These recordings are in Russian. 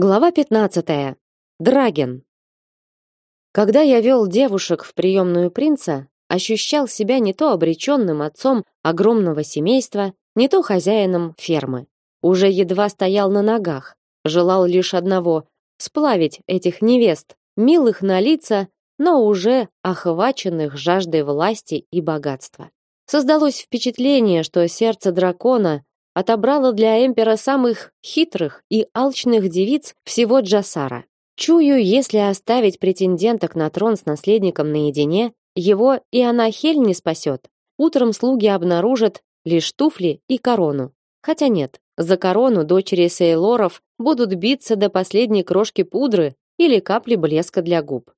Глава 15. Драген. Когда я вел девушек в приемную принца, ощущал себя не то обреченным отцом огромного семейства, не то хозяином фермы. Уже едва стоял на ногах, желал лишь одного сплавить этих невест, милых на лица, но уже охваченных жаждой власти и богатства. Создалось впечатление, что сердце дракона отобрала для Эмпера самых хитрых и алчных девиц всего Джасара. Чую, если оставить претенденток на трон с наследником наедине, его и Анахель не спасет. Утром слуги обнаружат лишь туфли и корону. Хотя нет, за корону дочери Сейлоров будут биться до последней крошки пудры или капли блеска для губ.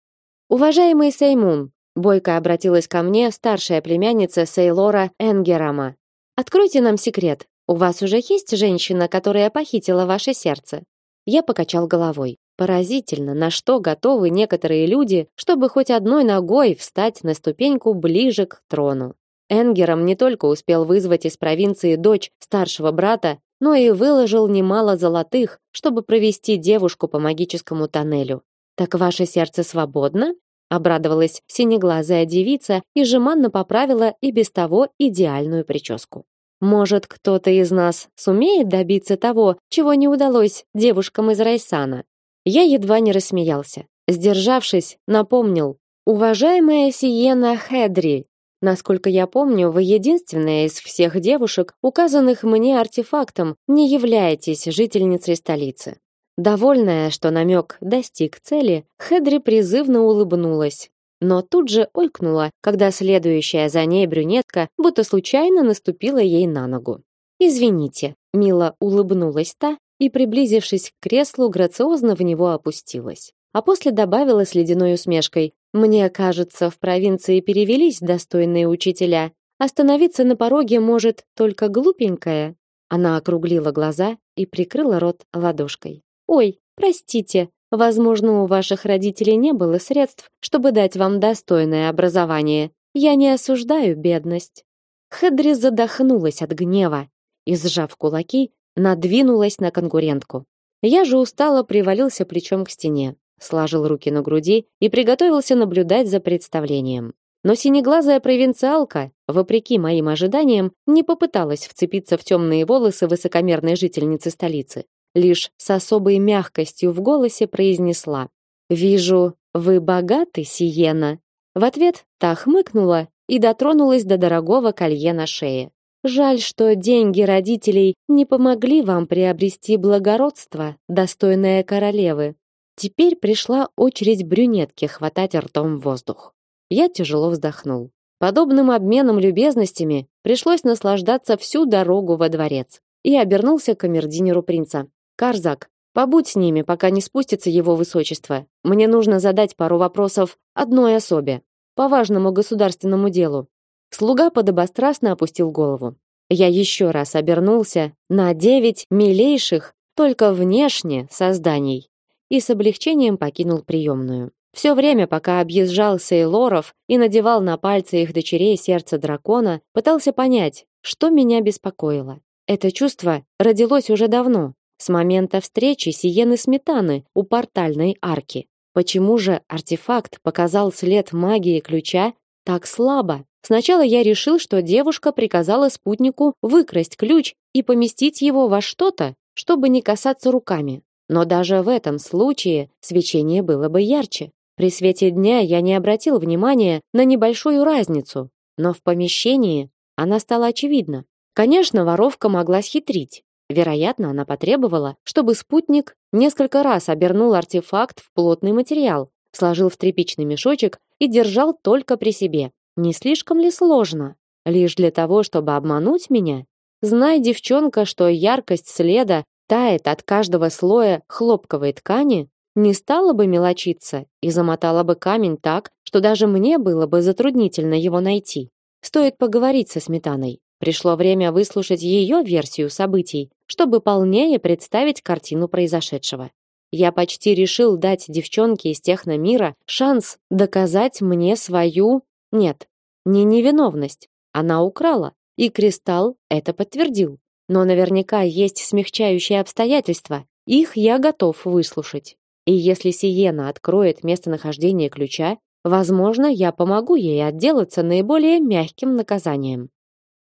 Уважаемый Сеймун, бойко обратилась ко мне старшая племянница Сейлора Энгерама. Откройте нам секрет. У вас уже есть женщина, которая похитила ваше сердце? Я покачал головой. Поразительно, на что готовы некоторые люди, чтобы хоть одной ногой встать на ступеньку ближе к трону. Энгером не только успел вызвать из провинции дочь старшего брата, но и выложил немало золотых, чтобы провести девушку по магическому тоннелю. Так ваше сердце свободно? обрадовалась синеглазая девица и жеманно поправила и без того идеальную прическу. Может, кто-то из нас сумеет добиться того, чего не удалось девушкам из Райсана. Я едва не рассмеялся. Сдержавшись, напомнил: "Уважаемая Сиена Хедри, насколько я помню, вы единственная из всех девушек, указанных мне артефактом, не являетесь жительницей столицы". Довольная, что намек достиг цели, Хедри призывно улыбнулась но тут же ойкнула, когда следующая за ней брюнетка будто случайно наступила ей на ногу. Извините, мило улыбнулась та и, приблизившись к креслу, грациозно в него опустилась. А после добавила с ледяной усмешкой: "Мне кажется, в провинции перевелись достойные учителя. Остановиться на пороге может только глупенькая". Она округлила глаза и прикрыла рот ладошкой. "Ой, простите, Возможно, у ваших родителей не было средств, чтобы дать вам достойное образование. Я не осуждаю бедность. Хедри задохнулась от гнева и, сжав кулаки, надвинулась на конкурентку. Я же устало привалился плечом к стене, сложил руки на груди и приготовился наблюдать за представлением. Но синеглазая провинциалка, вопреки моим ожиданиям, не попыталась вцепиться в темные волосы высокомерной жительницы столицы лишь с особой мягкостью в голосе произнесла: "Вижу, вы богаты, Сиена". В ответ та хмыкнула и дотронулась до дорогого колье на шее. Жаль, что деньги родителей не помогли вам приобрести благородство, достойное королевы. Теперь пришла очередь брюнетки хватать ртом воздух. Я тяжело вздохнул. Подобным обменом любезностями пришлось наслаждаться всю дорогу во дворец. И обернулся к камердинеру принца. Карзак, побудь с ними, пока не спустится его высочество. Мне нужно задать пару вопросов одной особе по важному государственному делу. Слуга подобострастно опустил голову. Я еще раз обернулся на девять милейших, только внешне, созданий и с облегчением покинул приемную. Все время, пока объезжал Сейлоров и надевал на пальцы их дочерей сердце дракона, пытался понять, что меня беспокоило. Это чувство родилось уже давно, с момента встречи Сиены Сметаны у портальной арки. Почему же артефакт показал след магии ключа так слабо? Сначала я решил, что девушка приказала спутнику выкрасть ключ и поместить его во что-то, чтобы не касаться руками. Но даже в этом случае свечение было бы ярче. При свете дня я не обратил внимания на небольшую разницу, но в помещении она стала очевидна. Конечно, воровка могла схитрить, Вероятно, она потребовала, чтобы спутник несколько раз обернул артефакт в плотный материал, сложил в тряпичный мешочек и держал только при себе. Не слишком ли сложно? Лишь для того, чтобы обмануть меня? Знай, девчонка, что яркость следа тает от каждого слоя хлопковой ткани, не стала бы мелочиться и замотала бы камень так, что даже мне было бы затруднительно его найти. Стоит поговорить со Сметаной. Пришло время выслушать ее версию событий, чтобы полнее представить картину произошедшего. Я почти решил дать девчонке из техномира шанс доказать мне свою... Нет, не невиновность. Она украла, и Кристалл это подтвердил. Но наверняка есть смягчающие обстоятельства, их я готов выслушать. И если Сиена откроет местонахождение ключа, возможно, я помогу ей отделаться наиболее мягким наказанием.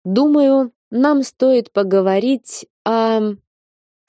Думаю, нам стоит поговорить о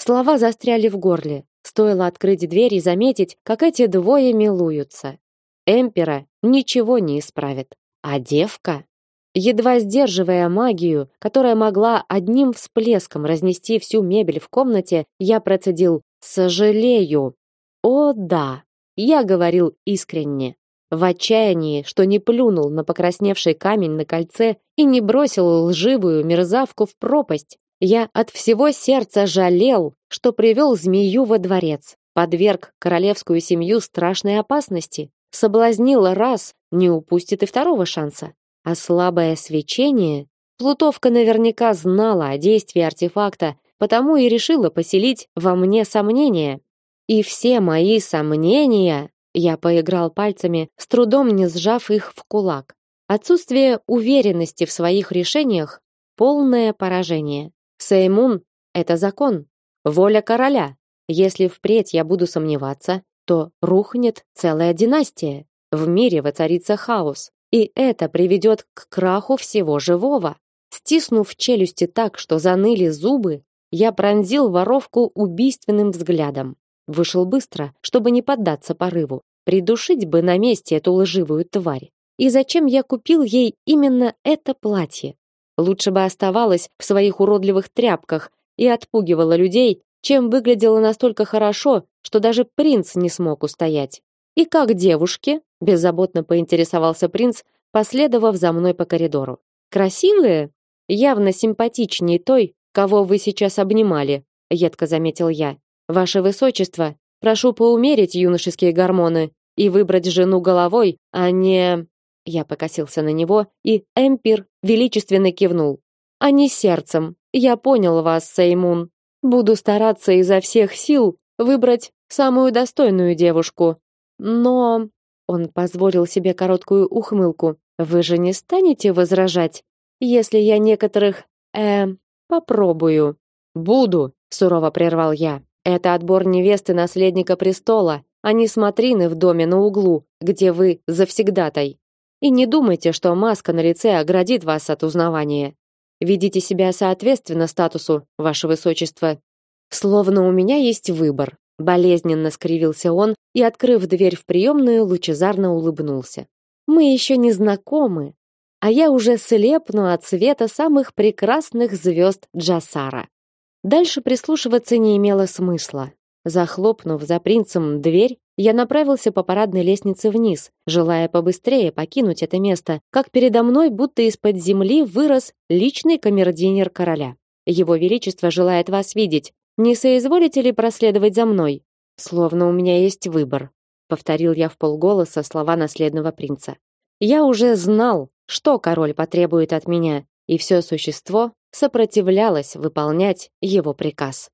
Слова застряли в горле. Стоило открыть дверь и заметить, как эти двое милуются. Эмпера ничего не исправит, а девка, едва сдерживая магию, которая могла одним всплеском разнести всю мебель в комнате, я процедил: "Сожалею". О, да. Я говорил искренне, в отчаянии, что не плюнул на покрасневший камень на кольце и не бросил лживую мерзавку в пропасть, я от всего сердца жалел, что привел змею во дворец, подверг королевскую семью страшной опасности, соблазнил раз, не упустит и второго шанса. А слабое свечение... Плутовка наверняка знала о действии артефакта, потому и решила поселить во мне сомнения. И все мои сомнения... Я поиграл пальцами, с трудом не сжав их в кулак. Отсутствие уверенности в своих решениях — полное поражение. Сеймун — это закон, воля короля. Если впредь я буду сомневаться, то рухнет целая династия. В мире воцарится хаос, и это приведет к краху всего живого. Стиснув челюсти так, что заныли зубы, я пронзил воровку убийственным взглядом. Вышел быстро, чтобы не поддаться порыву. Придушить бы на месте эту лживую тварь. И зачем я купил ей именно это платье? Лучше бы оставалась в своих уродливых тряпках и отпугивала людей, чем выглядела настолько хорошо, что даже принц не смог устоять. И как девушки? беззаботно поинтересовался принц, последовав за мной по коридору. Красивые? Явно симпатичнее той, кого вы сейчас обнимали, едко заметил я. Ваше высочество, прошу поумерить юношеские гормоны и выбрать жену головой, а не я покосился на него, и Эмпир величественно кивнул. А не сердцем. Я понял вас, Сеймун. Буду стараться изо всех сил выбрать самую достойную девушку. Но он позволил себе короткую ухмылку. Вы же не станете возражать, если я некоторых э попробую. Буду, сурово прервал я. Это отбор невесты наследника престола, а не смотрины в доме на углу, где вы завсегдатай. И не думайте, что маска на лице оградит вас от узнавания. Ведите себя соответственно статусу, ваше высочество. Словно у меня есть выбор. Болезненно скривился он и, открыв дверь в приемную, лучезарно улыбнулся. Мы еще не знакомы, а я уже слепну от света самых прекрасных звезд Джасара. Дальше прислушиваться не имело смысла. Захлопнув за принцем дверь, я направился по парадной лестнице вниз, желая побыстрее покинуть это место, как передо мной будто из-под земли вырос личный камердинер короля. Его величество желает вас видеть. Не соизволите ли проследовать за мной? Словно у меня есть выбор, повторил я вполголоса слова наследного принца. Я уже знал, что король потребует от меня, и все существо сопротивлялось выполнять его приказ.